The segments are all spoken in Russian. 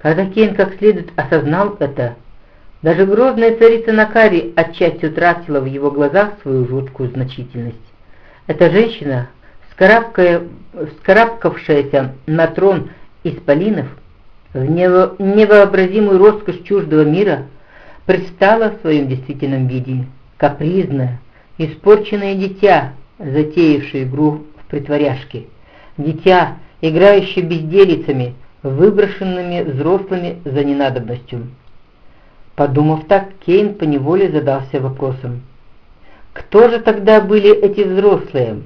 Когда Кейн как следует осознал это, даже грозная царица Накари отчасти утратила в его глазах свою жуткую значительность. Эта женщина, вскарабкавшаяся на трон исполинов, в невообразимую роскошь чуждого мира, предстала в своем действительном виде, капризное, испорченное дитя, затеявшее игру в притворяшке, дитя, играющее безделицами, выброшенными взрослыми за ненадобностью. Подумав так, Кейн поневоле задался вопросом. Кто же тогда были эти взрослые?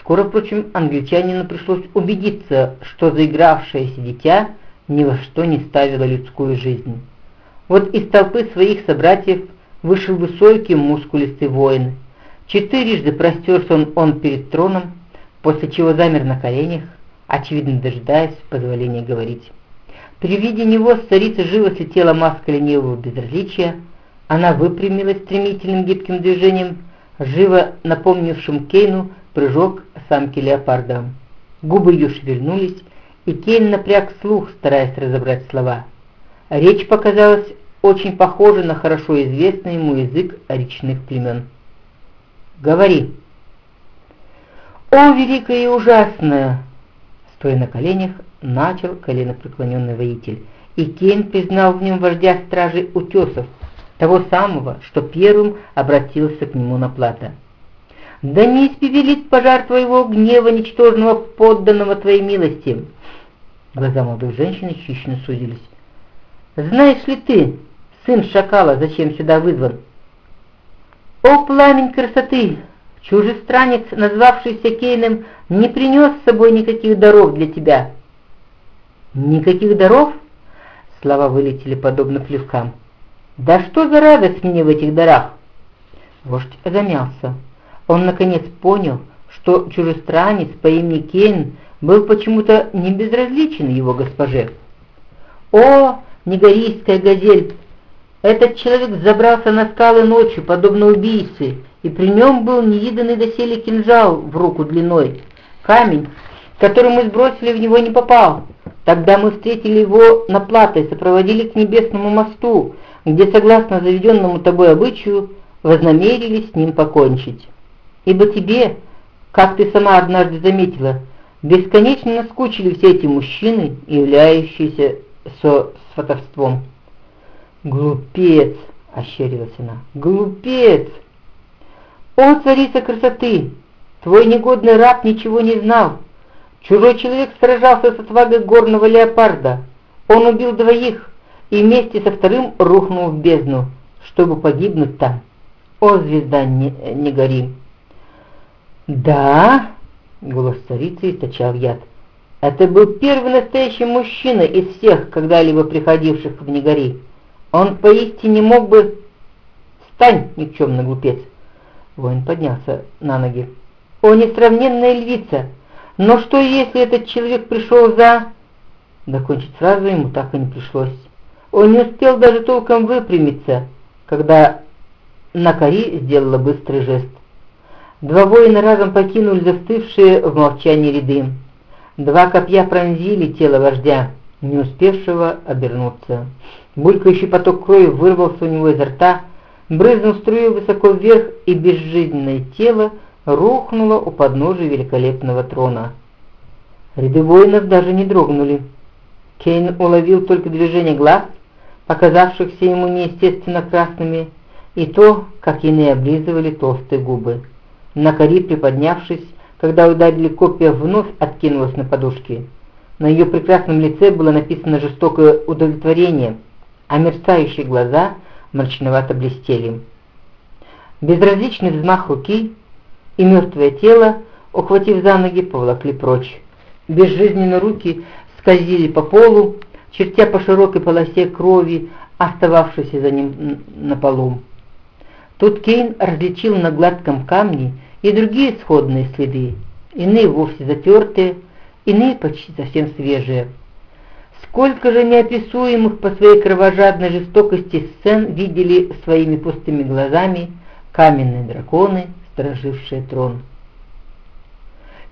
Скоро, впрочем, англичанину пришлось убедиться, что заигравшееся дитя ни во что не ставило людскую жизнь. Вот из толпы своих собратьев вышел высокий мускулистый воин. Четырежды простерся он, он перед троном, после чего замер на коленях, очевидно дожидаясь позволения говорить. При виде него царица живо слетела маска ленивого безразличия, она выпрямилась стремительным гибким движением, живо напомнившим Кейну прыжок самки леопарда. Губы ее шевельнулись, и Кейн напряг слух, стараясь разобрать слова. Речь показалась очень похожей на хорошо известный ему язык речных племен. «Говори!» «О, великое и ужасное!» Стоя на коленях, начал коленопреклоненный воитель, и Кейн признал в нем вождя стражей утесов, того самого, что первым обратился к нему на плата. «Да не испепелит пожар твоего гнева, ничтожного подданного твоей милости!» Глаза молодой женщины хищно сузились. «Знаешь ли ты, сын шакала, зачем сюда вызван?» «О, пламень красоты! Чужестранец, назвавшийся Кейном, не принес с собой никаких даров для тебя». «Никаких даров?» Слова вылетели подобно плевкам. «Да что за радость мне в этих дарах?» Вождь замялся. Он наконец понял, что чужестранец по имени Кейн был почему-то не безразличен его госпоже. «О, негорийская газель! Этот человек забрался на скалы ночью, подобно убийце, и при нем был невиданный доселе кинжал в руку длиной. Камень, который мы сбросили в него, не попал. Тогда мы встретили его на плато и сопроводили к небесному мосту, где, согласно заведенному тобой обычаю, вознамерились с ним покончить. Ибо тебе, как ты сама однажды заметила, бесконечно наскучили все эти мужчины, являющиеся со сватовством. «Глупец!» — ощерилась она. «Глупец!» «О, царица красоты! Твой негодный раб ничего не знал. Чужой человек сражался с отвагой горного леопарда. Он убил двоих и вместе со вторым рухнул в бездну, чтобы погибнуть там. О, звезда, не, не гори!» «Да?» — голос царицы источал яд. «Это был первый настоящий мужчина из всех, когда-либо приходивших в Негори. Он поистине мог бы... Стань, никчемный глупец!» Воин поднялся на ноги. «О, несравненная львица! Но что, если этот человек пришел за...» Докончить сразу ему так и не пришлось. Он не успел даже толком выпрямиться, когда Накари сделала быстрый жест. Два воина разом покинули застывшие в молчании ряды. Два копья пронзили тело вождя, не успевшего обернуться. Булькающий поток крови вырвался у него изо рта, брызнул струю высоко вверх, и безжизненное тело рухнуло у подножия великолепного трона. Ряды воинов даже не дрогнули. Кейн уловил только движение глаз, показавшихся ему неестественно красными, и то, как иные облизывали толстые губы. Накари, приподнявшись, когда ударили копья, вновь откинулась на подушки. На ее прекрасном лице было написано жестокое удовлетворение, а мерцающие глаза мрачновато блестели. Безразличный взмах руки и мертвое тело, ухватив за ноги, поволокли прочь. Безжизненно руки скользили по полу, чертя по широкой полосе крови, остававшейся за ним на полу. Тут Кейн различил на гладком камне и другие сходные следы, иные вовсе затертые, иные почти совсем свежие. Сколько же неописуемых по своей кровожадной жестокости сцен видели своими пустыми глазами каменные драконы, сторожившие трон.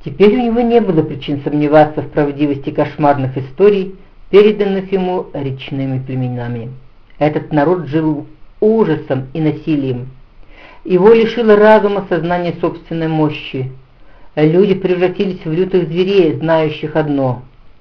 Теперь у него не было причин сомневаться в правдивости кошмарных историй, переданных ему речными племенами. Этот народ жил ужасом и насилием. Его лишило разума сознание собственной мощи. Люди превратились в лютых зверей, знающих одно –